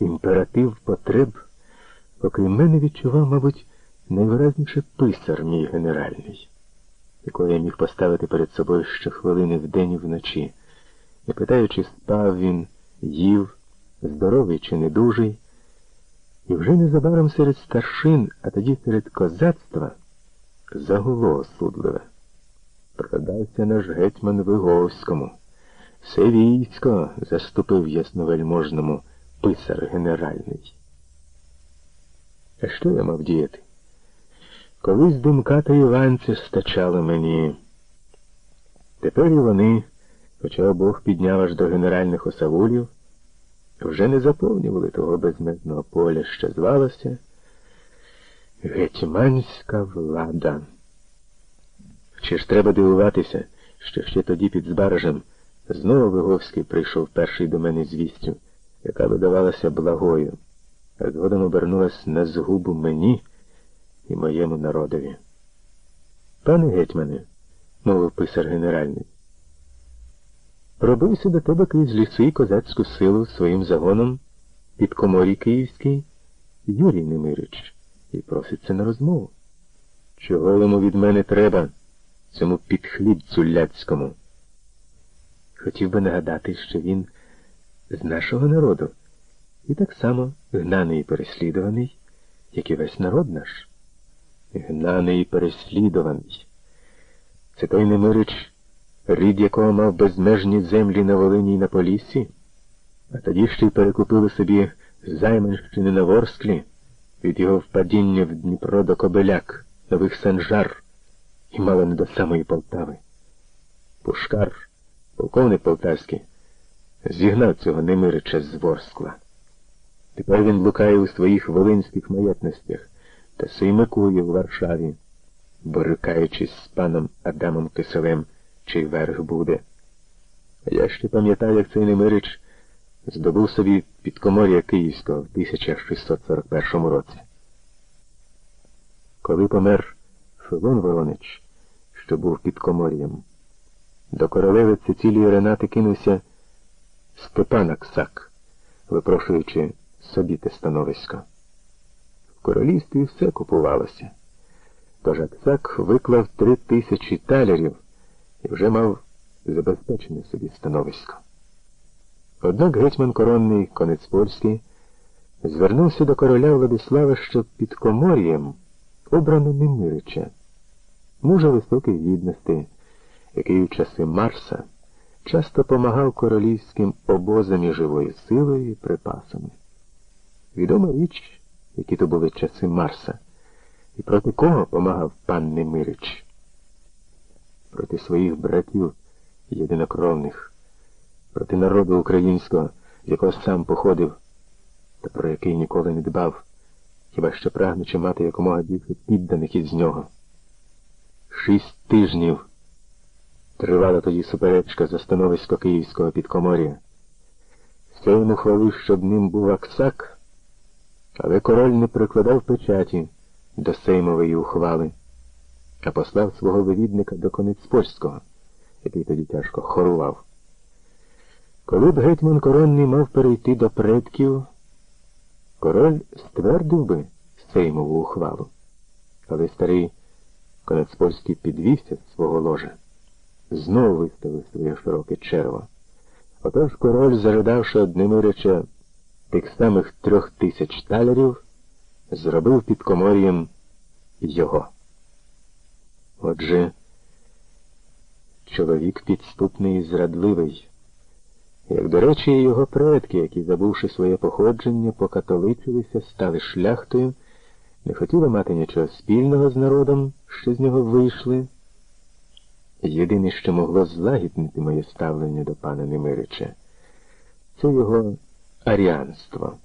імператив потреб, окрім мене відчував, мабуть, найвиразніше писар мій генеральний, якого я міг поставити перед собою щохвилини вдень і вночі, не питаючи, спав він, їв, здоровий чи недужий, і вже незабаром серед старшин, а тоді серед козацтва загуло осудливе. Продався наш гетьман Виговському. Все військо заступив ясновельможному писар генеральний. А що я мав діяти? Колись думка та Іванці стачали мені. Тепер і вони, хоча Бог підняв аж до генеральних осавулів, вже не заповнювали того безмежного поля, що звалося Гетьманська влада. Чи ж треба дивуватися, що ще тоді під Збаражем знову Виговський прийшов перший до мене з вістю, яка видавалася благою, а згодом обернулась на згубу мені і моєму народові. Пане гетьмане, мовив писар генеральний, пробився до тебе крізь ліси козацьку силу своїм загоном під коморі Київський Юрій Немирич і проситься на розмову. Чого йому від мене треба, цьому підхлібцю ляцькому? Хотів би нагадати, що він з нашого народу і так само гнаний і переслідуваний, як і весь народ наш. Гнаний і переслідуваний. Це той Немирич, рід якого мав безмежні землі на Волині і на Поліссі, а тоді ще й перекупили собі займанщини на Ворсклі від його впадіння в Дніпро до Кобеляк, нових Санжар і мало не до самої Полтави. Пушкар, полковник полтавський, зігнав цього Немирича з Ворскла. Тепер він блукає у своїх волинських маєтностях та сеймикує в Варшаві, борикаючись з паном Адамом Киселем, чий верх буде. Я ще пам'ятаю, як цей Немирич здобув собі підкомор'я Київського в 1641 році. Коли помер Филон Воронич, що був під комор'ям, до королеви Цицілії Ренати кинувся Степан Аксак, випрошуючи собі те становисько. В королівстві все купувалося. Тож Аксак виклав три тисячі талерів і вже мав забезпечене собі становисько. Однак гетьман коронний конець польський звернувся до короля Владислава, щоб під комор'єм обрано Немирича, мужа високої гідності, який у часи Марса часто помагав королівським обозам і живою силою і припасами. Відома річ, які то були часи Марса, і проти кого помагав пан Немирич? Проти своїх братів єдинокровних проти народу українського, з якого сам походив, та про який ніколи не дбав, хіба що прагнучи мати якомога більше підданих із нього. Шість тижнів тривала тоді суперечка за становисько Київського підкомор'я. Сейму хвалив, щоб ним був Аксак, але король не прикладав печаті до Сеймової ухвали, а послав свого вивідника до Конецпольського, який тоді тяжко хорував. Коли б гетьман коронний мав перейти до предків, король ствердив би Сеймову ухвалу. Але старий конець польський підвівся свого ложа, знову виставив своє широке черво. Отож король, зажадавши одними рече тих самих трьох тисяч талерів, зробив під комор'єм його. Отже, чоловік підступний і зрадливий як, до речі, і його предки, які, забувши своє походження, покатоличилися, стали шляхтою, не хотіли мати нічого спільного з народом, що з нього вийшли. Єдине, що могло злагіднити моє ставлення до пана Немирича, це його аріанство.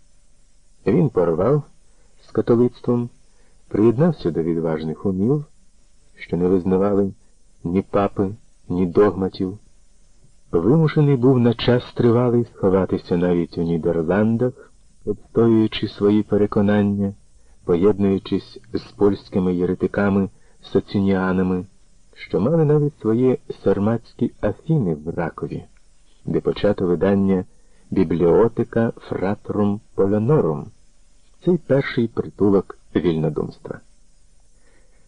Він порвав з католицтвом, приєднався до відважних умів, що не визнавали ні папи, ні догматів. Вимушений був на час тривалий сховатися навіть у Нідерландах, обстоюючи свої переконання, поєднуючись з польськими єретиками соцініанами, що мали навіть свої сарматські афіни в Ракові, де почато видання бібліотека фратрум полянорум. Цей перший притулок вільнодумства.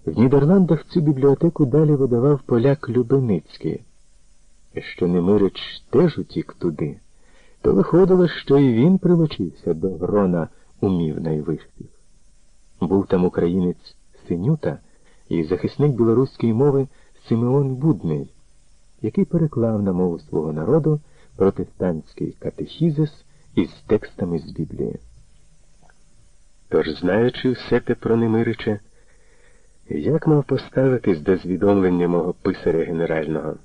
В Нідерландах цю бібліотеку далі видавав поляк Любеницький. Що Немирич теж утік туди, то виходило, що і він прилучився до грона умів найвищих. Був там українець Синюта і захисник білоруської мови Симеон Будний, який переклав на мову свого народу протестантський катехізис із текстами з Біблії. Тож, знаючи все те про Немирича, як мав поставитись до звідомлення мого писаря генерального?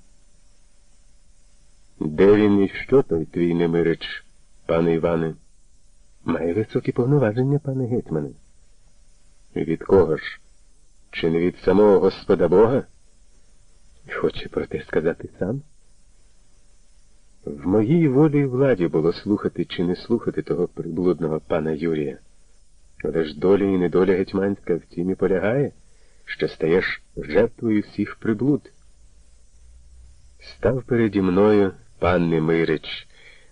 Де він і що той твій Немирич, пане Іване? Має високі повноваження, пане гетьмане. Від кого ж? Чи не від самого Господа Бога? Хоче про те сказати сам? В моїй волі і владі було слухати чи не слухати того приблудного пана Юрія. Але ж доля і недоля гетьманська в тім і полягає, що стаєш жертвою всіх приблуд. Став переді мною пан Немирич,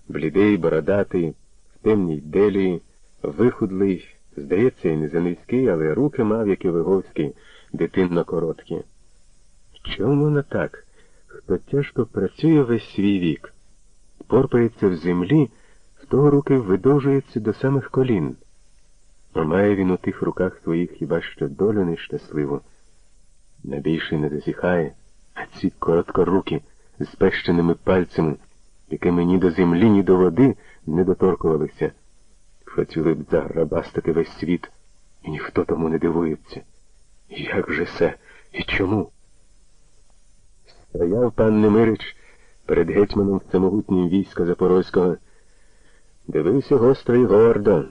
блідий, бородатий, в темній делії, вихудлий, здається, і не занизький, але руки мав, як і Виговський, дитинно короткі. Чому воно так? Хто тяжко працює весь свій вік, порпається в землі, в того руки видовжуються до самих колін. А має він у тих руках своїх хіба що долю нещасливу. Набільший не засіхає, а ці короткоруки з пещеними пальцями, якими ні до землі, ні до води не доторкувалися. Хотіли б заграбастати весь світ, і ніхто тому не дивується. Як же це і чому? Стояв пан Немирич перед гетьманом всемогутнім війська Запорозького, дивився гостро і гордо.